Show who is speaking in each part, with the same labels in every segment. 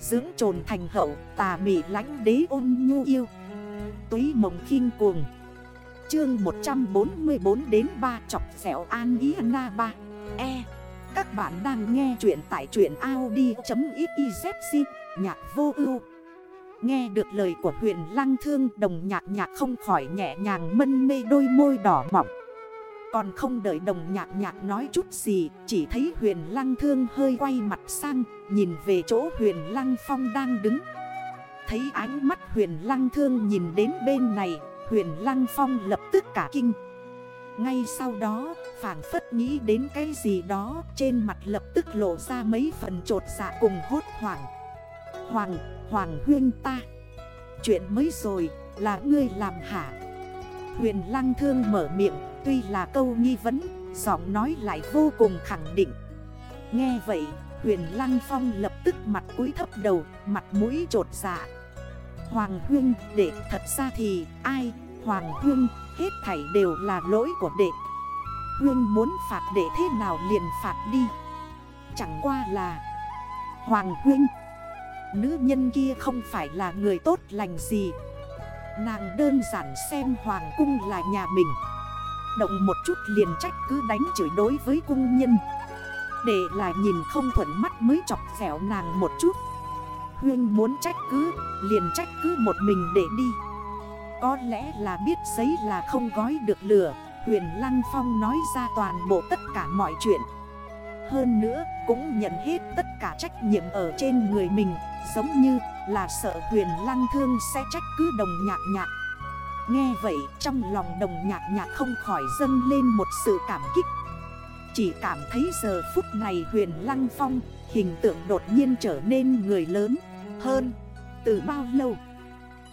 Speaker 1: Dưỡng trồn thành hậu, tà mị lánh đế ôn nhu yêu. Túy mộng khinh cuồng. Chương 144 đến 3 chọc xẻo an ý na 3 E. Các bạn đang nghe chuyện tại chuyện Audi.xyz Nhạc vô ưu. Nghe được lời của huyền lăng thương, đồng nhạc nhạc không khỏi nhẹ nhàng, mân mê đôi môi đỏ mỏng còn không đợi đồng nhạc nhạc nói chút gì Chỉ thấy huyền lăng thương hơi quay mặt sang Nhìn về chỗ huyền lăng phong đang đứng. Thấy ánh mắt huyền lăng thương nhìn đến bên này Huyền lăng phong lập tức cả kinh. Ngay sau đó phản phất nghĩ đến cái gì đó Trên mặt lập tức lộ ra mấy phần trột dạ cùng hốt hoảng. Hoàng, Hoàng huyên ta Chuyện mới rồi là ngươi làm hả? Huyền lăng thương mở miệng, Tuy là câu nghi vấn, Giọng nói lại vô cùng khẳng định. Nghe vậy, Huyền lăng phong lập tức mặt cúi thấp đầu, Mặt mũi trột dạ. Hoàng huyên, đệ, thật ra thì ai? Hoàng huyên, hết thảy đều là lỗi của đệ. Huyên muốn phạt đệ thế nào liền phạt đi. Chẳng qua là, Hoàng huyên, Nữ nhân kia không phải là người tốt lành gì. Nàng đơn giản xem hoàng cung là nhà mình. Động một chút liền trách cứ đánh chửi đối với cung nhân. Để là nhìn không thuận mắt mới chọc phẻo nàng một chút. Huyên muốn trách cứ, liền trách cứ một mình để đi. Có lẽ là biết giấy là không gói được lửa, Huyền Lăng Phong nói ra toàn bộ tất cả mọi chuyện. Hơn nữa, cũng nhận hết tất cả trách nhiệm ở trên người mình, Giống như là sợ huyền lăng thương sẽ trách cứ đồng nhạc nhạc. Nghe vậy, trong lòng đồng nhạc nhạc không khỏi dâng lên một sự cảm kích. Chỉ cảm thấy giờ phút này huyền lăng phong, Hình tượng đột nhiên trở nên người lớn hơn. Từ bao lâu?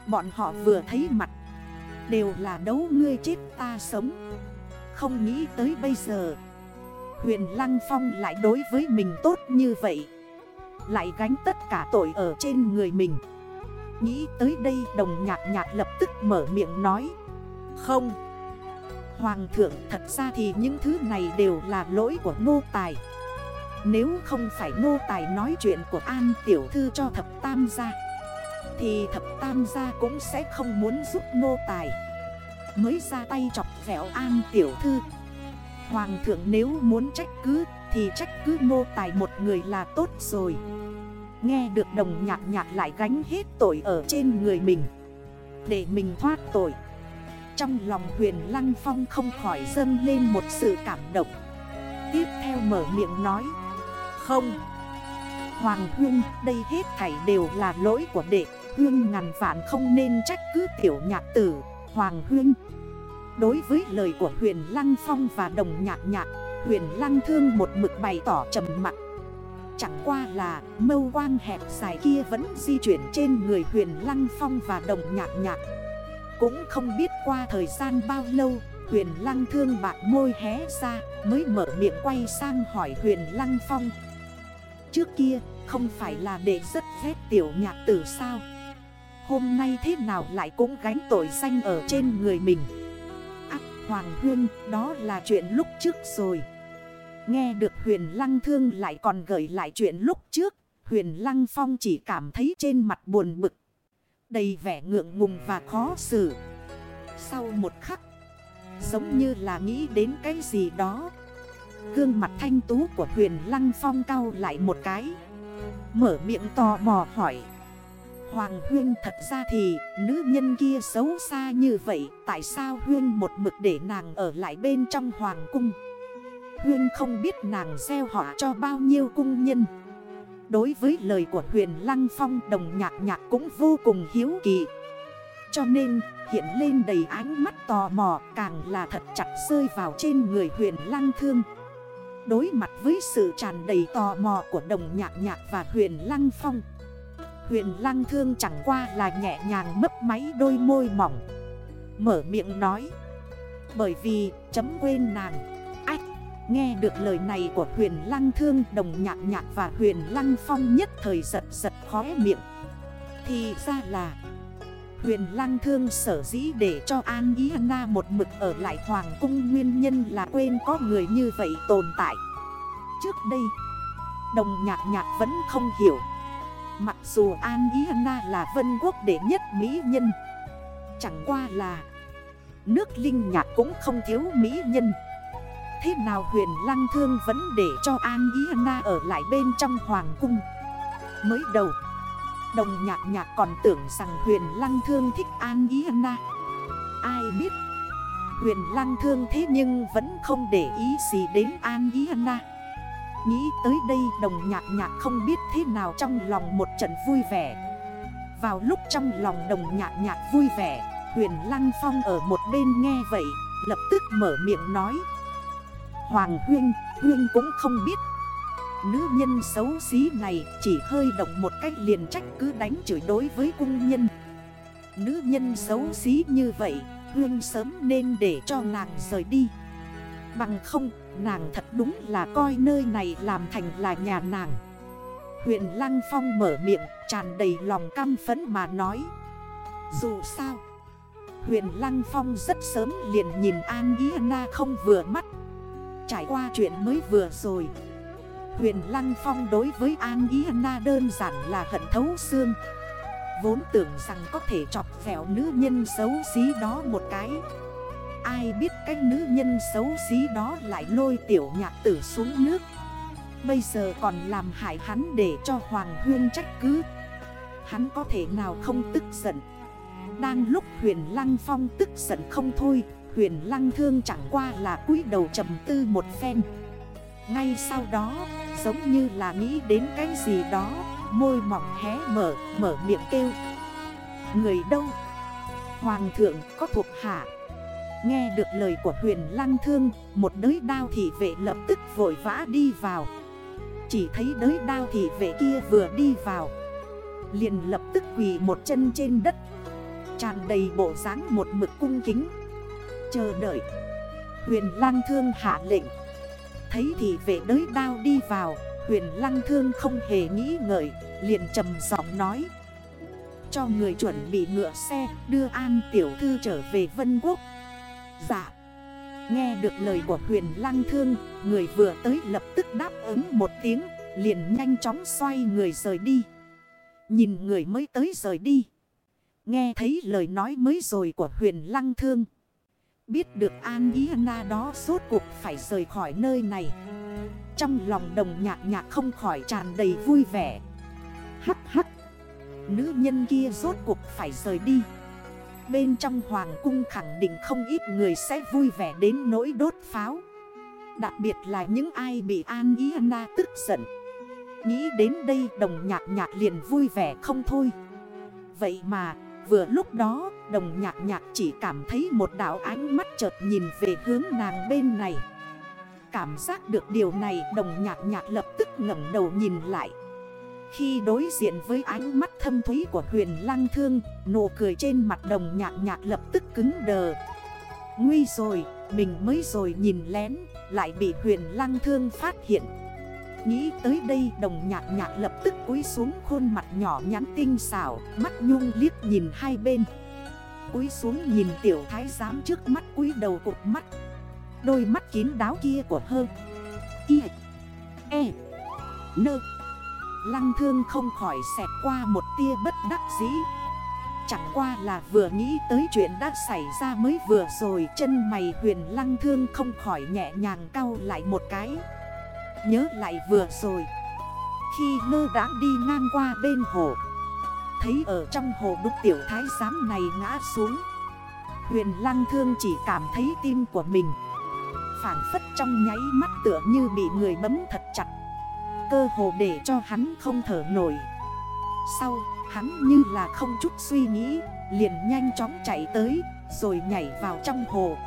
Speaker 1: Bọn họ vừa thấy mặt, Đều là đấu ngươi chết ta sống. Không nghĩ tới bây giờ, Huyền Lăng Phong lại đối với mình tốt như vậy lại gánh tất cả tội ở trên người mình. Nghĩ tới đây, đồng nhạc nhạc lập tức mở miệng nói, Không. Hoàng thượng, thật ra thì những thứ này đều là lỗi của nô tài. Nếu không phải nô tài nói chuyện của An Tiểu Thư cho thập tam gia, Thì thập tam gia cũng sẽ không muốn giúp nô tài. Mới ra tay chọc vẹo An Tiểu Thư. Hoàng thượng nếu muốn trách cứ thì trách cứ nô tài một người là tốt rồi. Nghe được đồng nhạc nhạc lại gánh hết tội ở trên người mình. Để mình thoát tội. Trong lòng huyền Lăng Phong không khỏi dâng lên một sự cảm động. Tiếp theo mở miệng nói. Không. Hoàng Huyên đây hết thảy đều là lỗi của đệ. Huyên ngàn vạn không nên trách cứ tiểu nhạc tử, Hoàng Huyên Đối với lời của huyền Lăng Phong và đồng nhạc nhạc Huyền Lăng Thương một mực bày tỏ trầm mặt Chẳng qua là mâu quang hẹp dài kia vẫn di chuyển trên người huyền Lăng Phong và đồng nhạc nhạc. Cũng không biết qua thời gian bao lâu, Huyền Lăng Thương bạc môi hé ra, mới mở miệng quay sang hỏi Huyền Lăng Phong. Trước kia, không phải là để rất ghét tiểu nhạc tử sao? Hôm nay thế nào lại cũng gánh tội danh ở trên người mình? Ác Hoàng Hương đó là chuyện lúc trước rồi. Nghe được huyền lăng thương lại còn gợi lại chuyện lúc trước. Huyền lăng phong chỉ cảm thấy trên mặt buồn bực. Đầy vẻ ngượng ngùng và khó xử. Sau một khắc. Giống như là nghĩ đến cái gì đó. Gương mặt thanh tú của huyền lăng phong cao lại một cái. Mở miệng tò mò hỏi. Hoàng Huyên thật ra thì nữ nhân kia xấu xa như vậy, Tại sao Huyên một mực để nàng ở lại bên trong Hoàng cung Huyên không biết nàng gieo họa cho bao nhiêu cung nhân. Đối với lời của huyền Lăng Phong, đồng nhạc nhạc cũng vô cùng hiếu kỳ. Cho nên, hiện lên đầy ánh mắt tò mò, càng là thật chặt rơi vào trên người huyền Lăng Thương. Đối mặt với sự tràn đầy tò mò của đồng nhạc nhạc và huyền Lăng Phong, Huyền Lăng Thương chẳng qua là nhẹ nhàng mấp máy đôi môi mỏng, Mở miệng nói, Bởi vì, chấm quên nàng. Nghe được lời này của huyền lăng thương, đồng nhạc nhạc và huyền lăng phong nhất thời giật giật khóe miệng. Thì ra là, huyền lăng thương sở dĩ để cho An Ý Na một mực ở lại hoàng cung nguyên nhân là quên có người như vậy tồn tại. Trước đây, đồng nhạc nhạc vẫn không hiểu. Mặc dù An Ý Na là vân quốc đệ nhất mỹ nhân, Chẳng qua là Nước linh nhạc cũng không thiếu mỹ nhân. Thế nào huyền lăng thương vẫn để cho An Ý Na ở lại bên trong hoàng cung. Mới đầu, Đồng nhạc nhạc còn tưởng rằng huyền lăng thương thích An Ý Na Ai biết, Huyền lăng thương thế nhưng vẫn không để ý gì đến An Ý Na Nghĩ tới đây, đồng nhạc nhạc không biết thế nào trong lòng một trận vui vẻ. Vào lúc trong lòng đồng nhạc nhạc vui vẻ, Huyền Lăng Phong ở một bên nghe vậy, Lập tức mở miệng nói. Hoàng Huyên, Huyên cũng không biết. Nữ nhân xấu xí này chỉ hơi động một cách liền trách cứ đánh chửi đối với cung nhân. Nữ nhân xấu xí như vậy Huyên sớm nên để cho nàng rời đi. Bằng không nàng thật đúng là coi nơi này làm thành là nhà nàng. Huyện Lăng Phong mở miệng tràn đầy lòng căm phấn mà nói. Dù sao Huyền Lăng Phong rất sớm liền nhìn An Ý Na không vừa mắt. Trải qua chuyện mới vừa rồi. Huyền Lăng Phong đối với An Ý Na đơn giản là hận thấu xương. Vốn tưởng rằng có thể chọc vẹo nữ nhân xấu xí đó một cái. Ai biết cái nữ nhân xấu xí đó lại lôi tiểu nhạc tử xuống nước. Bây giờ còn làm hại hắn để cho Hoàng Huyên trách cứ. Hắn có thể nào không tức giận? Đang lúc huyền lăng phong tức giận không thôi Huyền lăng thương chẳng qua là cúi đầu trầm tư một phen. Ngay sau đó giống như là nghĩ đến cái gì đó Môi mỏng hé mở, mở miệng kêu. Người đâu? Hoàng thượng có thuộc hạ. Nghe được lời của huyền lăng thương Một đới đao thị vệ lập tức vội vã đi vào. Chỉ thấy đới đao thị vệ kia vừa đi vào Liền lập tức quỳ một chân trên đất Tràn đầy bộ dáng một mực cung kính. Chờ đợi. Huyền lăng thương hạ lệnh. Thấy thì vệ đới đao đi vào, Huyền lăng thương không hề nghĩ ngợi, Liền trầm giọng nói. Cho người chuẩn bị ngựa xe, Đưa an tiểu thư trở về Vân Quốc. Dạ. Nghe được lời của huyền lăng thương, Người vừa tới lập tức đáp ứng một tiếng, Liền nhanh chóng xoay người rời đi. Nhìn người mới tới rời đi. Nghe thấy lời nói mới rồi của huyền lăng thương Biết được An Ý Na đó suốt cuộc phải rời khỏi nơi này. Trong lòng đồng nhạc nhạc không khỏi tràn đầy vui vẻ. Hắc hắc, Nữ nhân kia rốt cuộc phải rời đi. Bên trong hoàng cung khẳng định không ít người sẽ vui vẻ đến nỗi đốt pháo. Đặc biệt là những ai bị An Ý Na tức giận. Nghĩ đến đây đồng nhạc nhạc liền vui vẻ không thôi. Vậy mà Vừa lúc đó đồng nhạc nhạc chỉ cảm thấy một đảo ánh mắt chợt nhìn về hướng nàng bên này. Cảm giác được điều này đồng nhạc nhạc lập tức ngẩng đầu nhìn lại. Khi đối diện với ánh mắt thâm thúy của huyền lăng thương Nụ cười trên mặt đồng nhạc nhạc lập tức cứng đờ. Nguy rồi, mình mới rồi nhìn lén Lại bị huyền lăng thương phát hiện. Nghĩ tới đây, đồng nhạc nhạc lập tức cúi xuống khuôn mặt nhỏ nhắn tinh xảo, Mắt nhung liếc nhìn hai bên. Cúi xuống nhìn tiểu thái giám trước mắt, cúi đầu cụt mắt. Đôi mắt kín đáo kia của hơ. Y E Nơ Lăng thương không khỏi xẹt qua một tia bất đắc dĩ. Chẳng qua là vừa nghĩ tới chuyện đã xảy ra mới vừa rồi, Chân mày huyền lăng thương không khỏi nhẹ nhàng cau lại một cái. Nhớ lại vừa rồi. Khi lơ đãng đi ngang qua bên hồ, Thấy ở trong hồ đúc tiểu thái giám này ngã xuống. Huyền lăng thương chỉ cảm thấy tim của mình Phản phất trong nháy mắt tựa như bị người bấm thật chặt. Cơ hồ để cho hắn không thở nổi. Sau, hắn như là không chút suy nghĩ, Liền nhanh chóng chạy tới, Rồi nhảy vào trong hồ.